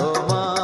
जागो